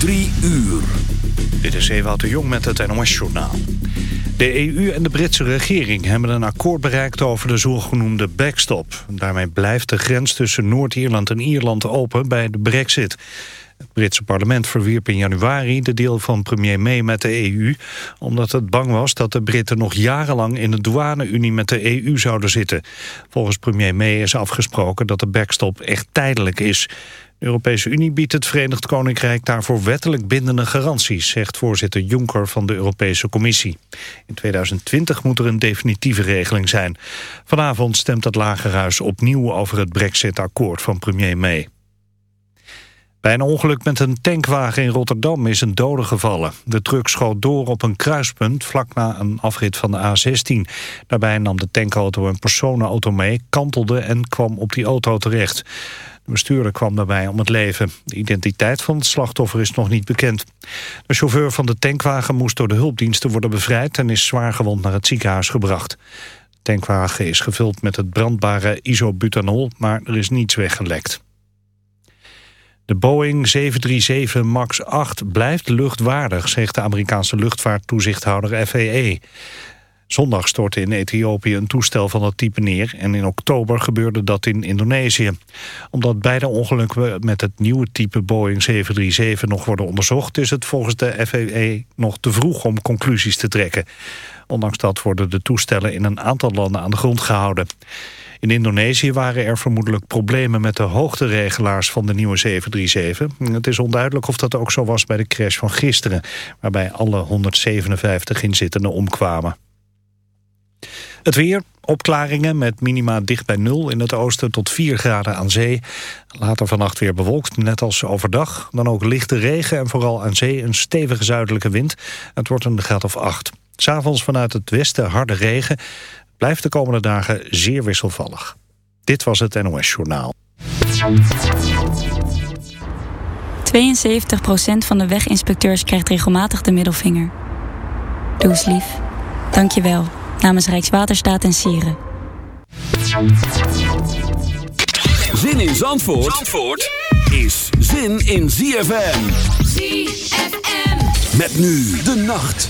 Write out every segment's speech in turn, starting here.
Drie uur. Dit is Ewout de Jong met het NOS-journaal. De EU en de Britse regering hebben een akkoord bereikt over de zogenoemde backstop. Daarmee blijft de grens tussen Noord-Ierland en Ierland open bij de brexit. Het Britse parlement verwierp in januari de deel van premier May met de EU... omdat het bang was dat de Britten nog jarenlang in de douane-unie met de EU zouden zitten. Volgens premier May is afgesproken dat de backstop echt tijdelijk is. De Europese Unie biedt het Verenigd Koninkrijk daarvoor wettelijk bindende garanties, zegt voorzitter Juncker van de Europese Commissie. In 2020 moet er een definitieve regeling zijn. Vanavond stemt het Lagerhuis opnieuw over het brexit-akkoord van premier May. Bij een ongeluk met een tankwagen in Rotterdam is een dode gevallen. De truck schoot door op een kruispunt vlak na een afrit van de A16. Daarbij nam de tankauto een personenauto mee, kantelde en kwam op die auto terecht. De bestuurder kwam daarbij om het leven. De identiteit van het slachtoffer is nog niet bekend. De chauffeur van de tankwagen moest door de hulpdiensten worden bevrijd... en is zwaargewond naar het ziekenhuis gebracht. De tankwagen is gevuld met het brandbare isobutanol... maar er is niets weggelekt. De Boeing 737 MAX 8 blijft luchtwaardig, zegt de Amerikaanse luchtvaarttoezichthouder FAA. Zondag stortte in Ethiopië een toestel van dat type neer... en in oktober gebeurde dat in Indonesië. Omdat beide ongelukken met het nieuwe type Boeing 737 nog worden onderzocht... is het volgens de FAA nog te vroeg om conclusies te trekken. Ondanks dat worden de toestellen in een aantal landen aan de grond gehouden. In Indonesië waren er vermoedelijk problemen met de hoogteregelaars van de nieuwe 737. Het is onduidelijk of dat ook zo was bij de crash van gisteren... waarbij alle 157 inzittenden omkwamen. Het weer, opklaringen met minima dicht bij nul in het oosten tot 4 graden aan zee. Later vannacht weer bewolkt, net als overdag. Dan ook lichte regen en vooral aan zee een stevige zuidelijke wind. Het wordt een graad of 8. S'avonds vanuit het westen harde regen. Blijft de komende dagen zeer wisselvallig. Dit was het NOS Journaal. 72% van de weginspecteurs krijgt regelmatig de middelvinger. Doe lief. Dank je wel namens Rijkswaterstaat en Sieren. Zin in Zandvoort, Zandvoort is zin in ZFM. ZFM. Met nu de nacht.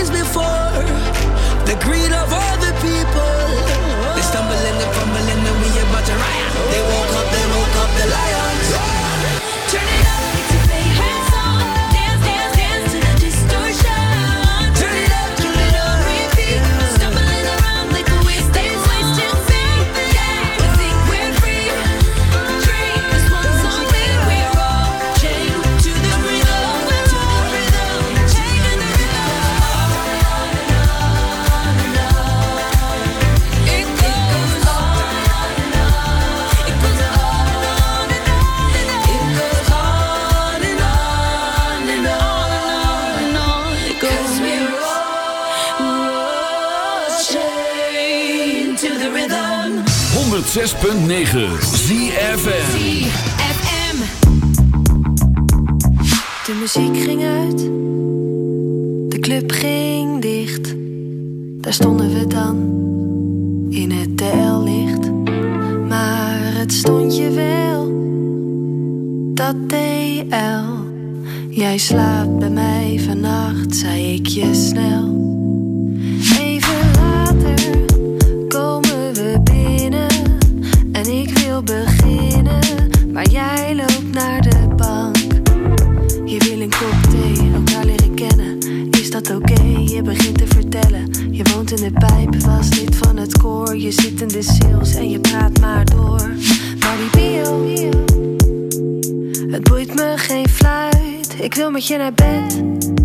times before. The greed of other people. 106.9 ZFM. De muziek ging uit. De club ging dicht. Daar stonden we dan. In het TL-licht. Maar het stond je wel. Dat TL. Jij slaapt bij mij vannacht, zei ik je snel. Je zit in de sales en je praat maar door. Maar die bio, het boeit me geen fluit. Ik wil met je naar bed.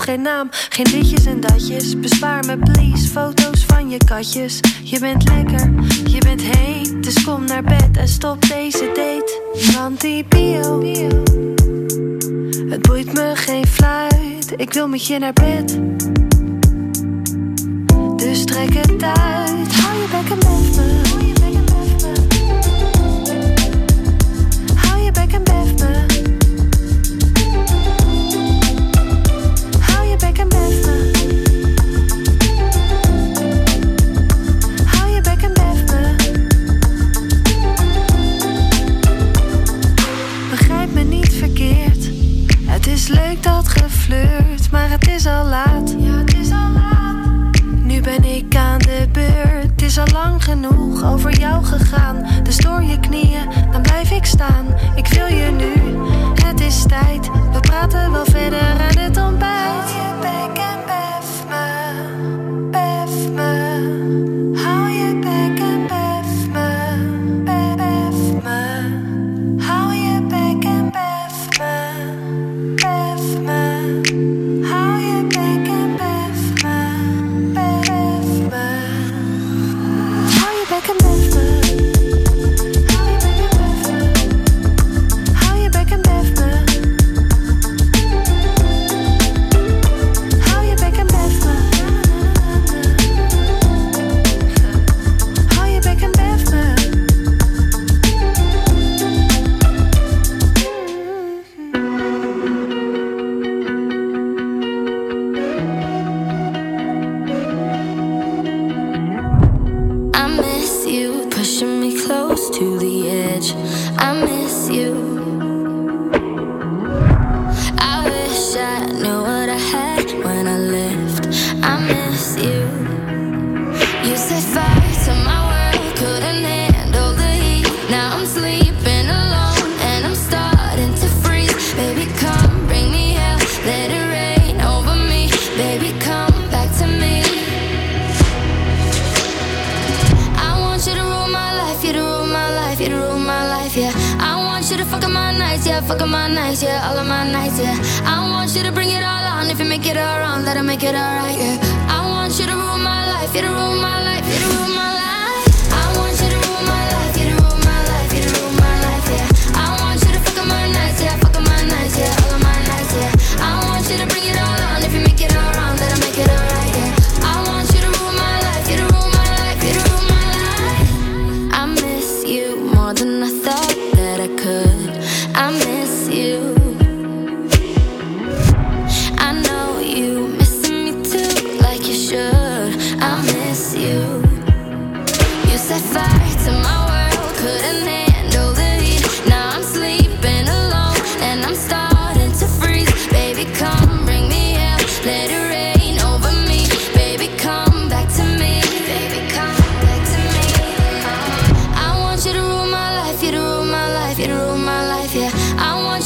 geen naam, geen ditjes en datjes. Bespaar me please, foto's van je katjes. Je bent lekker, je bent heet, dus kom naar bed en stop deze date. Want die bio, het boeit me geen fluit, ik wil met je naar bed. Dus trek het uit, hou je bek en bef me. Hou je bek en me. maar het is al laat. Ja, het is al laat. Nu ben ik aan de beurt. Het is al lang genoeg over jou gegaan. Dus door je knieën, dan blijf ik staan. Ik wil je nu, het is tijd. We praten wel verder aan het ontbijt.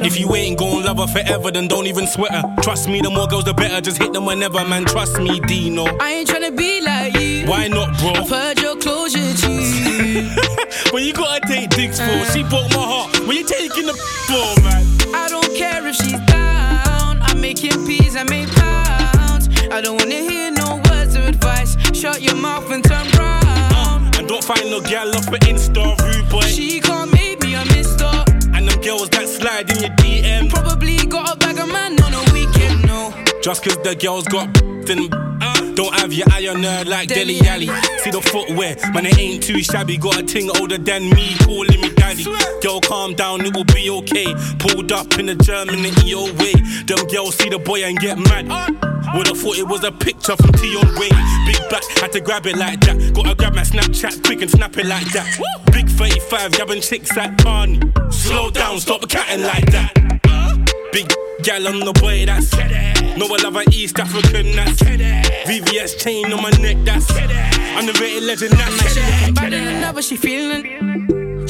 lacking. If you ain't gon' love her forever, then don't even sweat her. Trust me, the more girls, the better. Just hit them whenever, man. Trust me, Deno. I ain't tryna be like you. Why not, bro? I've heard your closure, G. When you gotta take dicks for, she broke my heart. When you taking the for, man? I don't care if she's down. I'm making peas, I make pounds. I don't wanna hear no words of advice. Shut your mouth and turn round. Uh, and don't find no gal off for Insta, rude boy. She can't girls that slide in your DM. Probably got a bag of man on a weekend, no. Just cause the girls got then uh, don't have your eye on her like Dele Alli. See the footwear, man, it ain't too shabby. Got a ting older than me, calling me daddy. Girl, calm down, it will be okay. Pulled up in the German in EO way. Them girls see the boy and get mad. Uh. Would've thought it was a picture from Tion Wayne. Big back, had to grab it like that. Gotta grab my Snapchat quick and snap it like that. Big 35, yabbing chicks at Carney. Slow down, stop catting like that. Big gal on the boy, that's No, I love an East African, that's VVS chain on my neck, that's Underrated legend, Man, she looking that's better than ever, she feeling.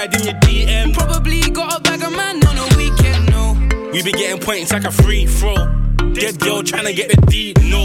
slide in your DM. Probably got a bag of man on a weekend, no. We be getting points like a free throw. Dead girl trying to get the D, no.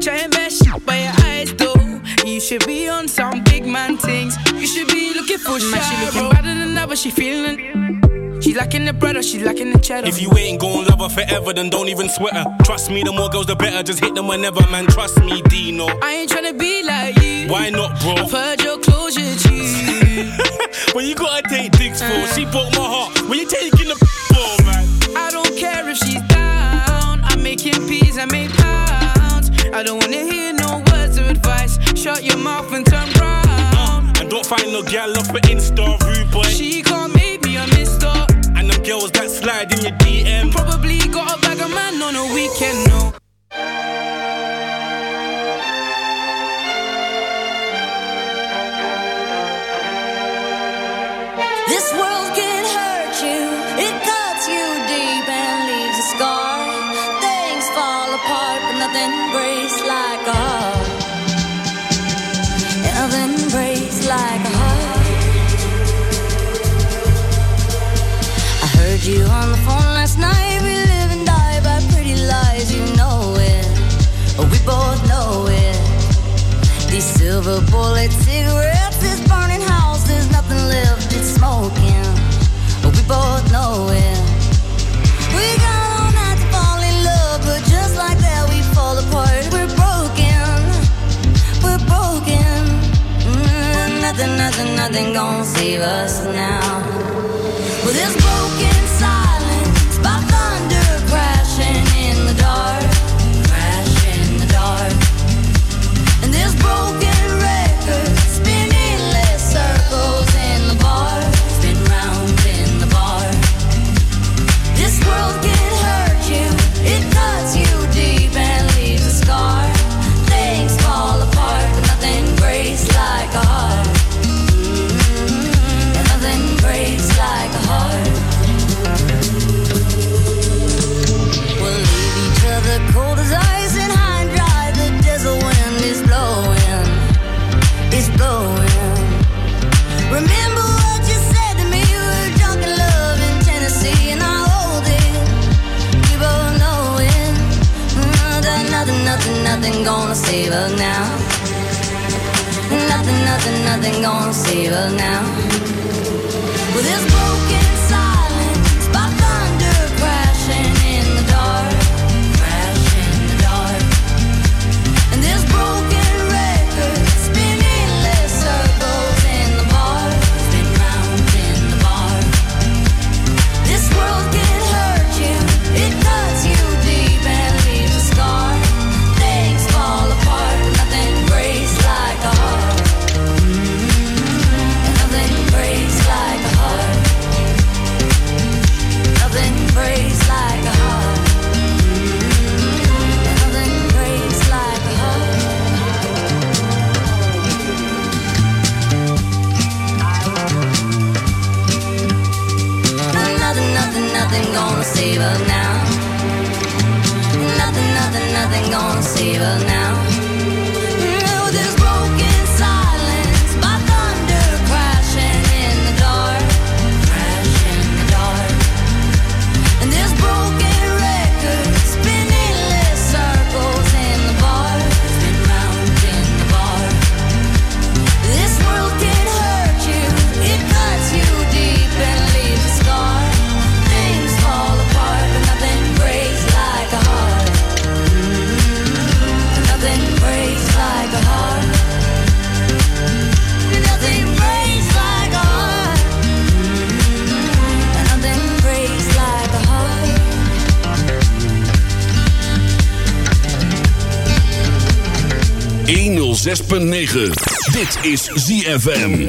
Try and mess shit by your eyes, though. You should be on some big man things. You should be looking for shit. Man, she looking better than ever, she feeling. She lacking the bread or she lacking the cheddar. If you ain't gon' love her forever, then don't even sweat her. Trust me, the more girls, the better. Just hit them whenever, man. Trust me, Deno. I ain't tryna be like you. Why not, bro? I've heard your closure, G. when you gotta take dicks for, she broke my heart. When you taking the for, man? I don't care if she's down. I'm making peas, I make. I don't wanna hear no words of advice. Shut your mouth and turn round. Uh, and don't find no gal off for Insta, rude boy. She can't you on the phone last night. We live and die by pretty lies, you know it. We both know it. These silver bullet cigarettes, this burning house, there's nothing left, it's smoking. We both know it. We got all night to fall in love, but just like that we fall apart. We're broken, we're broken. Mm, nothing, nothing, nothing gonna save us now. save now. Nothing, nothing, nothing gonna save us now. even 6.9. Dit is ZFM.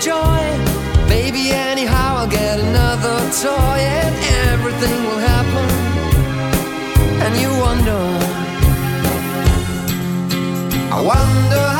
joy. Maybe anyhow I'll get another toy and everything will happen. And you wonder. I wonder